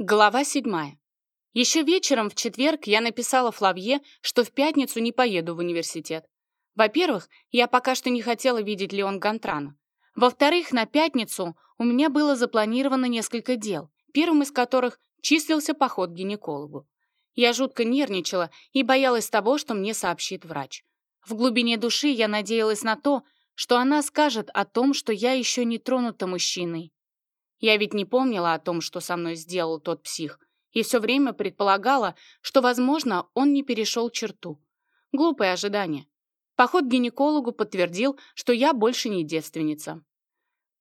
Глава седьмая. Еще вечером в четверг я написала Флавье, что в пятницу не поеду в университет. Во-первых, я пока что не хотела видеть Леон Гантрана. Во-вторых, на пятницу у меня было запланировано несколько дел, первым из которых числился поход к гинекологу. Я жутко нервничала и боялась того, что мне сообщит врач. В глубине души я надеялась на то, что она скажет о том, что я еще не тронута мужчиной, я ведь не помнила о том, что со мной сделал тот псих, и все время предполагала, что, возможно, он не перешел черту. Глупое ожидание. Поход к гинекологу подтвердил, что я больше не девственница.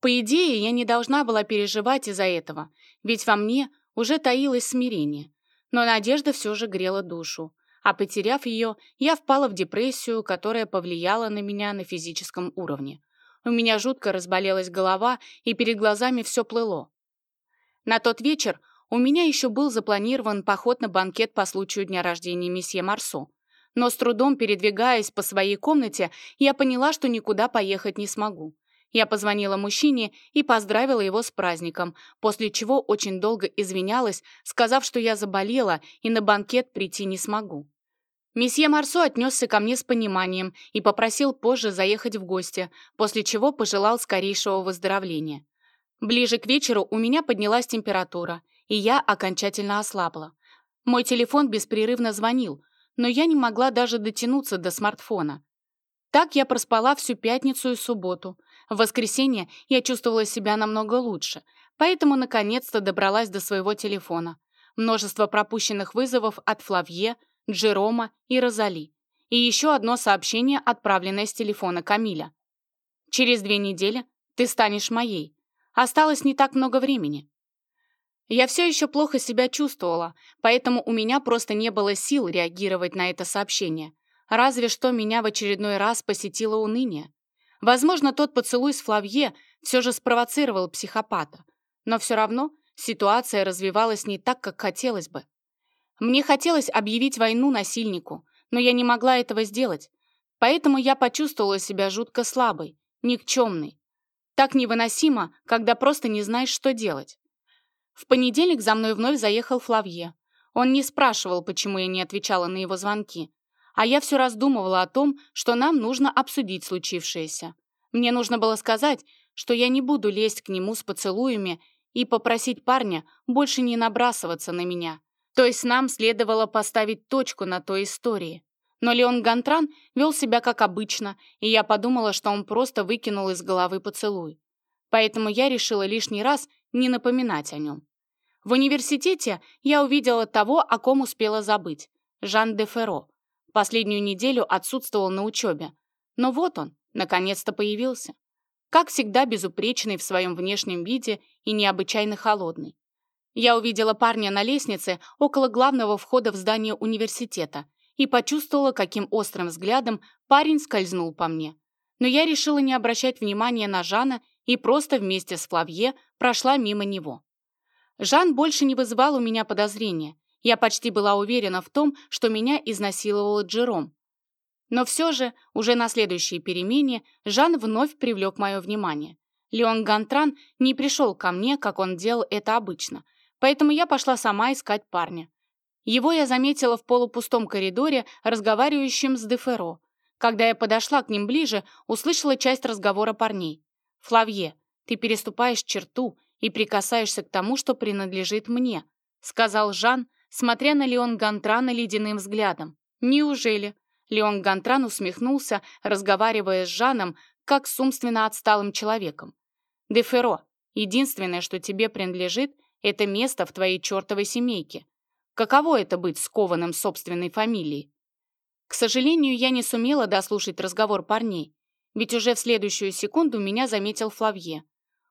По идее, я не должна была переживать из-за этого, ведь во мне уже таилось смирение. Но надежда все же грела душу. А потеряв ее, я впала в депрессию, которая повлияла на меня на физическом уровне. У меня жутко разболелась голова, и перед глазами все плыло. На тот вечер у меня еще был запланирован поход на банкет по случаю дня рождения месье Марсо. Но с трудом передвигаясь по своей комнате, я поняла, что никуда поехать не смогу. Я позвонила мужчине и поздравила его с праздником, после чего очень долго извинялась, сказав, что я заболела и на банкет прийти не смогу. Месье Марсо отнесся ко мне с пониманием и попросил позже заехать в гости, после чего пожелал скорейшего выздоровления. Ближе к вечеру у меня поднялась температура, и я окончательно ослабла. Мой телефон беспрерывно звонил, но я не могла даже дотянуться до смартфона. Так я проспала всю пятницу и субботу. В воскресенье я чувствовала себя намного лучше, поэтому наконец-то добралась до своего телефона. Множество пропущенных вызовов от Флавье, Джерома и Розали. И еще одно сообщение, отправленное с телефона Камиля. «Через две недели ты станешь моей. Осталось не так много времени». Я все еще плохо себя чувствовала, поэтому у меня просто не было сил реагировать на это сообщение. Разве что меня в очередной раз посетило уныние. Возможно, тот поцелуй с Флавье все же спровоцировал психопата. Но все равно ситуация развивалась не так, как хотелось бы. Мне хотелось объявить войну насильнику, но я не могла этого сделать. Поэтому я почувствовала себя жутко слабой, никчемной. Так невыносимо, когда просто не знаешь, что делать. В понедельник за мной вновь заехал Флавье. Он не спрашивал, почему я не отвечала на его звонки. А я все раздумывала о том, что нам нужно обсудить случившееся. Мне нужно было сказать, что я не буду лезть к нему с поцелуями и попросить парня больше не набрасываться на меня. То есть нам следовало поставить точку на той истории. Но Леон Гантран вел себя как обычно, и я подумала, что он просто выкинул из головы поцелуй. Поэтому я решила лишний раз не напоминать о нем. В университете я увидела того, о ком успела забыть. Жан де Ферро. Последнюю неделю отсутствовал на учебе. Но вот он, наконец-то появился. Как всегда, безупречный в своем внешнем виде и необычайно холодный. Я увидела парня на лестнице около главного входа в здание университета и почувствовала, каким острым взглядом парень скользнул по мне. Но я решила не обращать внимания на Жана и просто вместе с Флавье прошла мимо него. Жан больше не вызывал у меня подозрения. Я почти была уверена в том, что меня изнасиловал Джером. Но все же, уже на следующей перемене, Жан вновь привлек мое внимание. Леон Гантран не пришел ко мне, как он делал это обычно – Поэтому я пошла сама искать парня. Его я заметила в полупустом коридоре, разговаривающем с Деферо. Когда я подошла к ним ближе, услышала часть разговора парней. «Флавье, ты переступаешь черту и прикасаешься к тому, что принадлежит мне», сказал Жан, смотря на Леон Гантрана ледяным взглядом. «Неужели?» Леон Гантран усмехнулся, разговаривая с Жаном, как с умственно отсталым человеком. «Деферо, единственное, что тебе принадлежит — это место в твоей чертовой семейке. Каково это быть скованным собственной фамилией? К сожалению, я не сумела дослушать разговор парней, ведь уже в следующую секунду меня заметил Флавье.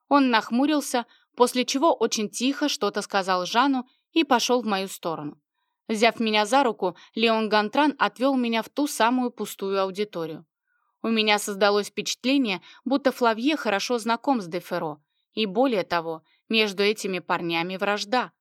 Он нахмурился, после чего очень тихо что-то сказал Жану и пошел в мою сторону. Взяв меня за руку, Леон Гантран отвел меня в ту самую пустую аудиторию. У меня создалось впечатление, будто Флавье хорошо знаком с Деферо, и более того, между этими парнями вражда.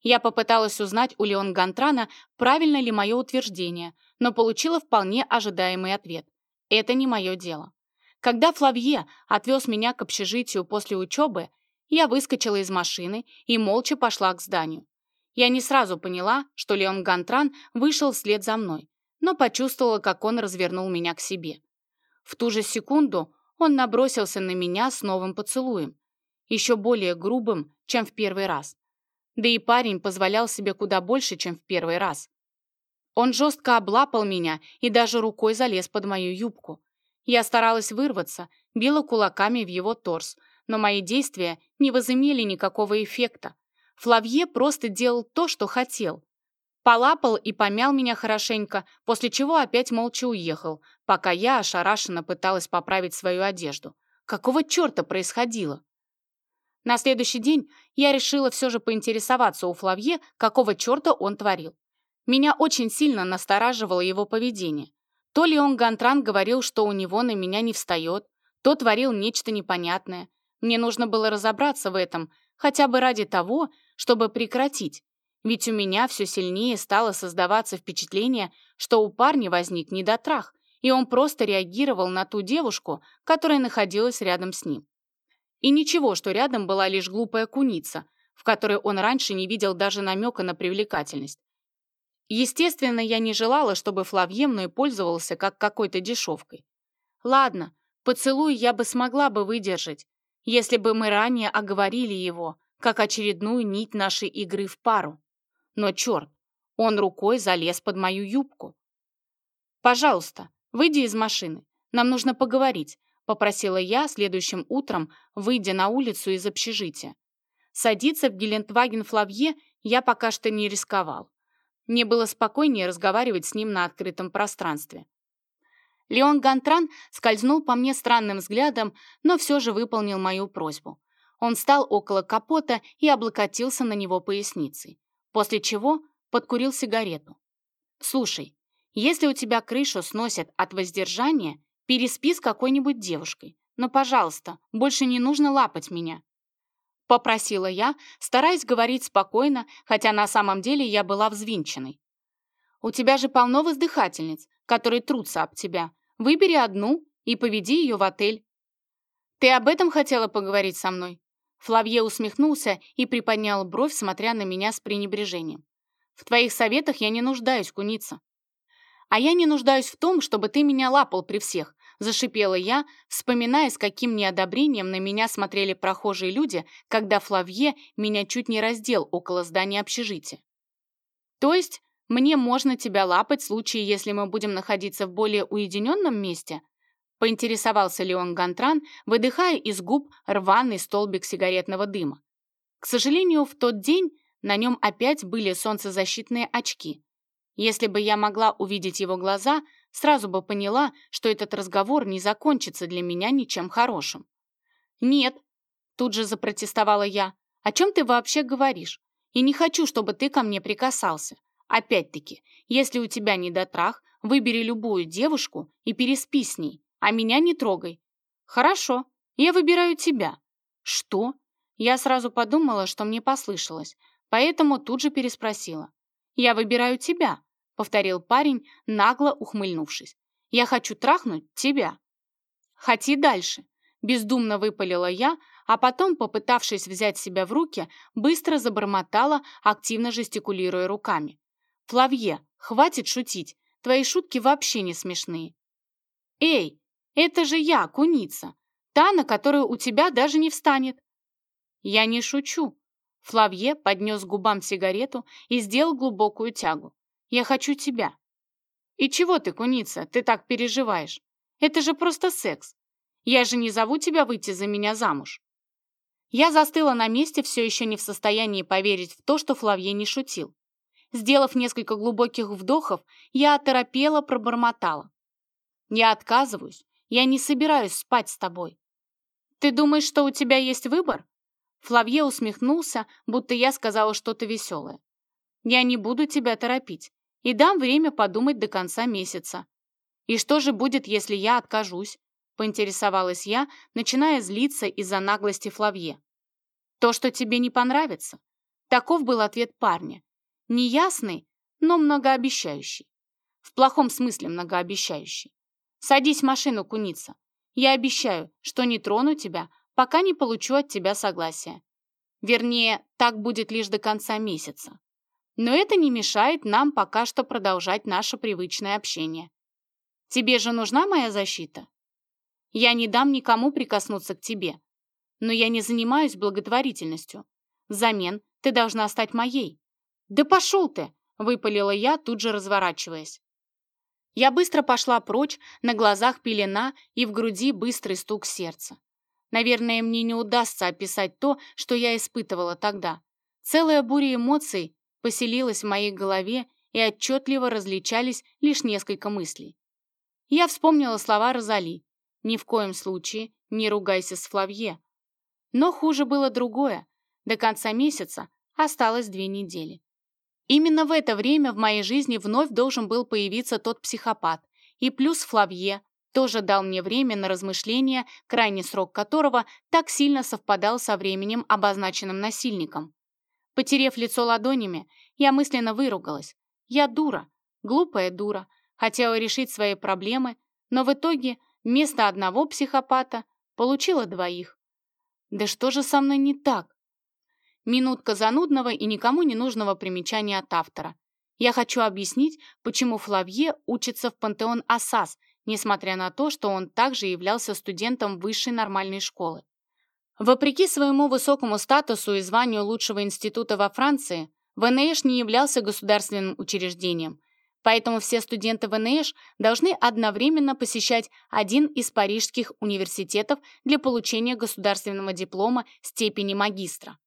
Я попыталась узнать у Леон Гантрана, правильно ли мое утверждение, но получила вполне ожидаемый ответ. Это не мое дело. Когда Флавье отвез меня к общежитию после учебы, Я выскочила из машины и молча пошла к зданию. Я не сразу поняла, что Леон Гантран вышел вслед за мной, но почувствовала, как он развернул меня к себе. В ту же секунду он набросился на меня с новым поцелуем, еще более грубым, чем в первый раз. Да и парень позволял себе куда больше, чем в первый раз. Он жестко облапал меня и даже рукой залез под мою юбку. Я старалась вырваться, била кулаками в его торс, но мои действия не возымели никакого эффекта. Флавье просто делал то, что хотел. Полапал и помял меня хорошенько, после чего опять молча уехал, пока я ошарашенно пыталась поправить свою одежду. Какого черта происходило? На следующий день я решила все же поинтересоваться у Флавье, какого черта он творил. Меня очень сильно настораживало его поведение. То ли он Гантран говорил, что у него на меня не встает, то творил нечто непонятное. Мне нужно было разобраться в этом, хотя бы ради того, чтобы прекратить. Ведь у меня все сильнее стало создаваться впечатление, что у парня возник недотрах, и он просто реагировал на ту девушку, которая находилась рядом с ним. И ничего, что рядом была лишь глупая куница, в которой он раньше не видел даже намека на привлекательность. Естественно, я не желала, чтобы Флавье мной пользовался как какой-то дешевкой. Ладно, поцелуй я бы смогла бы выдержать, если бы мы ранее оговорили его, как очередную нить нашей игры в пару. Но черт, он рукой залез под мою юбку. «Пожалуйста, выйди из машины, нам нужно поговорить», попросила я следующим утром, выйдя на улицу из общежития. Садиться в Гелендваген Флавье я пока что не рисковал. Мне было спокойнее разговаривать с ним на открытом пространстве. Леон Гантран скользнул по мне странным взглядом, но все же выполнил мою просьбу. Он встал около капота и облокотился на него поясницей, после чего подкурил сигарету. «Слушай, если у тебя крышу сносят от воздержания, Переспи с какой-нибудь девушкой. Но, пожалуйста, больше не нужно лапать меня. Попросила я, стараясь говорить спокойно, хотя на самом деле я была взвинченной. У тебя же полно воздыхательниц, которые трутся об тебя. Выбери одну и поведи ее в отель. Ты об этом хотела поговорить со мной? Флавье усмехнулся и приподнял бровь, смотря на меня с пренебрежением. В твоих советах я не нуждаюсь, куница. А я не нуждаюсь в том, чтобы ты меня лапал при всех, Зашипела я, вспоминая, с каким неодобрением на меня смотрели прохожие люди, когда Флавье меня чуть не раздел около здания общежития. То есть мне можно тебя лапать в случае, если мы будем находиться в более уединенном месте? Поинтересовался Леон Гантран, выдыхая из губ рваный столбик сигаретного дыма. К сожалению, в тот день на нем опять были солнцезащитные очки. Если бы я могла увидеть его глаза, сразу бы поняла, что этот разговор не закончится для меня ничем хорошим. «Нет», — тут же запротестовала я, — «о чем ты вообще говоришь? И не хочу, чтобы ты ко мне прикасался. Опять-таки, если у тебя недотрах, выбери любую девушку и переспи с ней, а меня не трогай». «Хорошо, я выбираю тебя». «Что?» Я сразу подумала, что мне послышалось, поэтому тут же переспросила. «Я выбираю тебя», повторил парень, нагло ухмыльнувшись. «Я хочу трахнуть тебя». «Хоти дальше», — бездумно выпалила я, а потом, попытавшись взять себя в руки, быстро забормотала, активно жестикулируя руками. «Флавье, хватит шутить, твои шутки вообще не смешные». «Эй, это же я, куница, та, на которую у тебя даже не встанет». «Я не шучу». Флавье поднес губам сигарету и сделал глубокую тягу. Я хочу тебя». «И чего ты, куница, ты так переживаешь? Это же просто секс. Я же не зову тебя выйти за меня замуж». Я застыла на месте, все еще не в состоянии поверить в то, что Флавье не шутил. Сделав несколько глубоких вдохов, я оторопела, пробормотала. «Я отказываюсь. Я не собираюсь спать с тобой». «Ты думаешь, что у тебя есть выбор?» Флавье усмехнулся, будто я сказала что-то веселое. «Я не буду тебя торопить и дам время подумать до конца месяца. И что же будет, если я откажусь? Поинтересовалась я, начиная злиться из-за наглости Флавье. То, что тебе не понравится. Таков был ответ парня. Неясный, но многообещающий. В плохом смысле многообещающий. Садись в машину, куница. Я обещаю, что не трону тебя, пока не получу от тебя согласия. Вернее, так будет лишь до конца месяца. Но это не мешает нам пока что продолжать наше привычное общение. Тебе же нужна моя защита? Я не дам никому прикоснуться к тебе. Но я не занимаюсь благотворительностью. Взамен ты должна стать моей. Да пошел ты! Выпалила я, тут же разворачиваясь. Я быстро пошла прочь, на глазах пелена и в груди быстрый стук сердца. Наверное, мне не удастся описать то, что я испытывала тогда. Целая буря эмоций поселилась в моей голове, и отчетливо различались лишь несколько мыслей. Я вспомнила слова Розали. «Ни в коем случае не ругайся с Флавье». Но хуже было другое. До конца месяца осталось две недели. Именно в это время в моей жизни вновь должен был появиться тот психопат. И плюс Флавье, тоже дал мне время на размышления, крайний срок которого так сильно совпадал со временем, обозначенным насильником. Потерев лицо ладонями, я мысленно выругалась. Я дура, глупая дура, хотела решить свои проблемы, но в итоге вместо одного психопата получила двоих. Да что же со мной не так? Минутка занудного и никому не нужного примечания от автора. Я хочу объяснить, почему Флавье учится в Пантеон Ассас несмотря на то, что он также являлся студентом высшей нормальной школы. Вопреки своему высокому статусу и званию лучшего института во Франции, ВНШ не являлся государственным учреждением, поэтому все студенты ВНШ должны одновременно посещать один из парижских университетов для получения государственного диплома степени магистра.